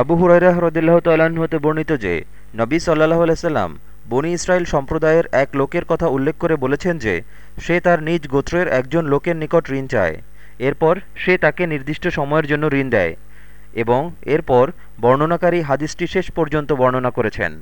আবু হুরাইরা হ্রদিল্লাহ তাল্লাহ্ন হতে বর্ণিত যে, নবী সাল্লাহ আলাইসাল্লাম বনি ইসরায়েল সম্প্রদায়ের এক লোকের কথা উল্লেখ করে বলেছেন যে, সে তার নিজ গোত্রের একজন লোকের নিকট ঋণ চায়। এরপর সে তাকে নির্দিষ্ট সময়ের জন্য ঋণ দেয় এবং এরপর বর্ণনাকারী হাদিসটি শেষ পর্যন্ত বর্ণনা করেছেন।